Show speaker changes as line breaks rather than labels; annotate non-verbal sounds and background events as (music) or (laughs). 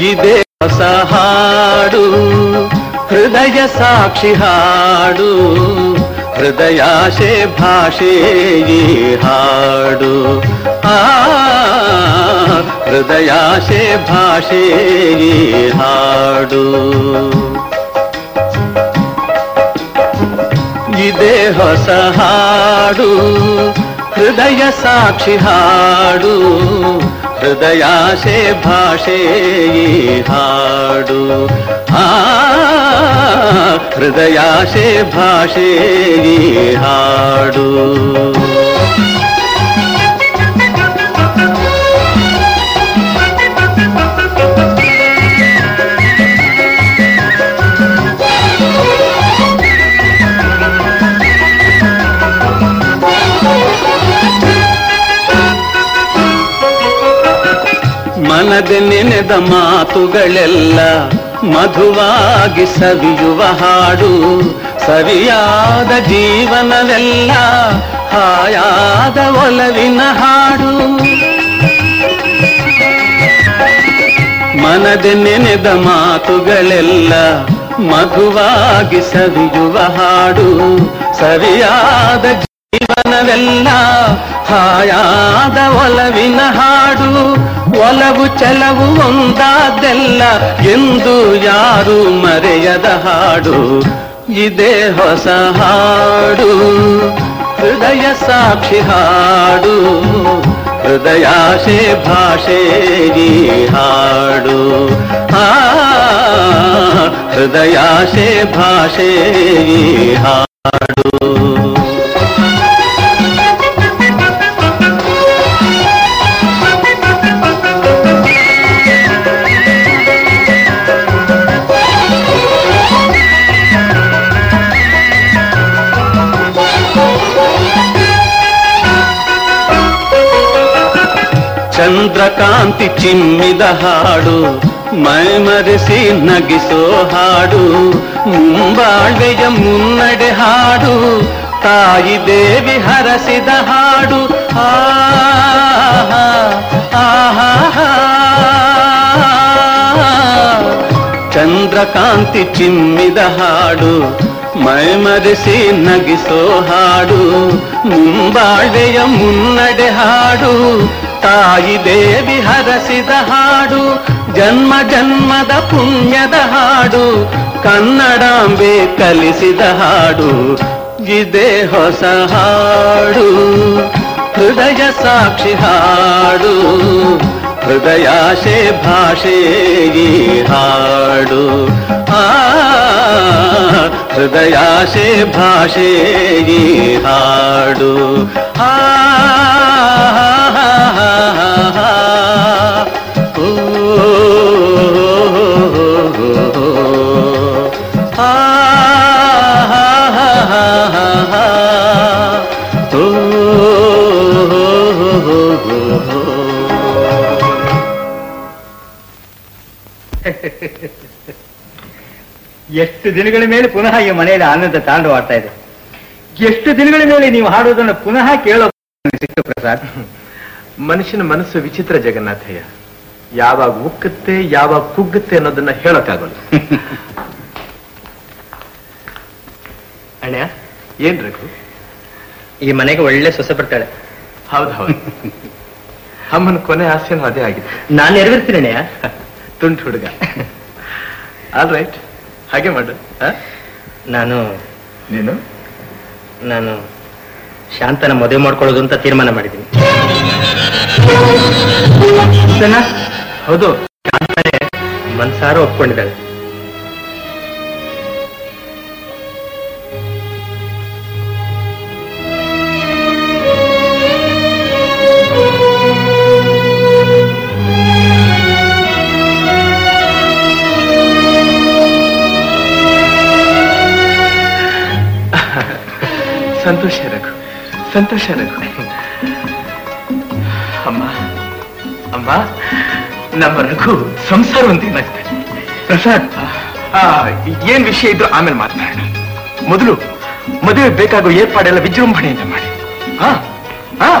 ಇದೇ ಹೊಸ ಹಾಡು. ಹೃದಯ ಸಾಕ್ಷಿ ಹಾಡು. ಹೃದಯಾಶೆ ಭಾಷೆ ಈ ಹಾಡು. ಆ, ಹೃದಯಾಶೆ ಭಾಷೆ ಈ ಹಾಡು. ಇದೇ ಹೊಸ ಹಾಡು. ಹೃದಯ ಸಾಕ್ಷಿ ಹಾಡು. ಹೃದಯಾಶೆ ಭಾಷೆ ಈ ಹಾಡು ಆ ಹೃದಯಾಶೆ ಭಾಷೆ ಈ ಹಾಡು ಮನದೆ ನೆನೆದ ಮಾತುಗಳೆಲ್ಲ ಮಧುವಾಗಿ ಸವಿಯುವ ಹಾಡು. ಸರಿಯಾದ ಜೀವನವೆಲ್ಲ ಹಾಯಾದ ಒಲವಿನ ಹಾಡು. ಮನದೆ ನೆನೆದ ಮಾತುಗಳೆಲ್ಲ ಮಧುವಾಗಿ ಸವಿಯುವ ಹಾಡು. ಸರಿಯಾದ ಜೀವನವೆಲ್ಲ ಹಾಯಾದ ಒಲವಿನ ಹಾಡು. ಒಲವು ಚಲವು ಒಂದಾದೆಲ್ಲ ಎಂದು ಯಾರು ಮರೆಯದ ಹಾಡು. ಇದೇ ಹೊಸ ಹಾಡು. ಹೃದಯ ಸಾಕ್ಷಿ ಹಾಡು. ಹೃದಯಾಶೆ ಭಾಷೆ ಹಾಡು. ಹೃದಯಾಶೆ ಭಾಷೆ ಹಾಡು. ಚಂದ್ರಕಾಂತಿ ಚಿಮ್ಮಿದ ಹಾಡು ಮೈ ಮರೆಸಿ ನಗಿಸೋ ಹಾಡು ಮುಂಬಾಳ್ವೆಯ ಮುನ್ನಡೆ ಹಾಡು ತಾಯಿ ದೇವಿ ಹರಸಿದ ಹಾಡು ಆಹಾ ಚಂದ್ರಕಾಂತಿ ಚಿಮ್ಮಿದ ಹಾಡು ಮೈ ಮೈಮರೆಸಿ ನಗಿಸೋ ಹಾಡು ಮುಂಬಾಳ್ವೆಯ ಮುನ್ನಡೆ ಹಾಡು ತಾಯಿ ದೇವಿ ಹರಸಿದ ಹಾಡು, ಜನ್ಮ ಜನ್ಮದ ಪುಣ್ಯದ ಹಾಡು, ಕನ್ನಡಾಂಬೆ ಕಲಿಸಿದ ಹಾಡು, ಇದೇ ಹೊಸ ಹಾಡು. ಹೃದಯ ಸಾಕ್ಷಿ ಹಾಡು, ಹೃದಯಾಶೆ ಭಾಷೆ ಹಾಡು. ಆ, ಹೃದಯಾಶೆ ಭಾಷೆ ಹಾಡು.
ಎಷ್ಟು ದಿನಗಳ ಮೇಲೆ ಪುನಃ ಈ ಮನೆಯಲ್ಲಿ ಆನಂದ ತಾಂಡವಾಡ್ತಾ ಇದೆ? ಎಷ್ಟು ದಿನಗಳ ಮೇಲೆ ನೀವು ಹಾಡುವುದನ್ನು ಪುನಃ ಕೇಳೋ ಸಿಕ್ತು ಪ್ರಸಾದ್?
ಮನುಷ್ಯನ ಮನಸ್ಸು ವಿಚಿತ್ರ ಜಗನ್ನಾಥಯ್ಯ. ಯಾವಾಗ ಉಕ್ಕುತ್ತೆ ಯಾವಾಗ ಕುಗ್ಗುತ್ತೆ ಅನ್ನೋದನ್ನ ಹೇಳಕ್ಕಾಗಲ್ಲ. (laughs)
ಅಣ್ಣ?
ಏನ್ ರಘು?
ಈ ಮನೆಗೆ ಒಳ್ಳೆ ಸೊಸೆ ಬರ್ತಾಳೆ.
ಹೌದು ಹೌದು. ಅಮ್ಮನ ಕೊನೆ ಆಸೆನೂ ಅದೇ ಆಗಿದೆ.
ನಾನು ನೆರವೇರ್ತೀನಿ ಅಣ್ಣಯ್ಯ. (laughs)
ತುಂಟು ಹುಡುಗ. ಆಲ್ ರೈಟ್ ಹಾಗೆ ಮಾಡು.
ನಾನು
ನೀನು?
ನಾನು ಶಾಂತನ ಮದುವೆ ಮಾಡ್ಕೊಳ್ಳೋದು ಅಂತ ತೀರ್ಮಾನ ಮಾಡಿದ್ದೀನಿ.
ಹೌದು.
ಶಾಂತನೇ ಮನ್ಸಾರ ಒಪ್ಕೊಂಡಿದ್ದಾಳೆ.
ಸಂತೋಷ ಸಂತೋಷ ರಘು. ಅಮ್ಮ ಅಮ್ಮ ನಮ್ಮ ರಘು ಸಂಸಾರವಂತಿನಾಗ್ತಾನೆ ಪ್ರಸಾದ್ ಆ, ಏನ್ ವಿಷಯ ಇದ್ರು ಆಮೇಲೆ ಮಾತನಾಡೋಣ ಮೊದಲು ಮದುವೆ ಬೇಕಾಗೋ ಏರ್ಪಾಡೆಲ್ಲ ವಿಜೃಂಭಣೆಯಿಂದ ಮಾಡಿ. ಹಾ ಹಾ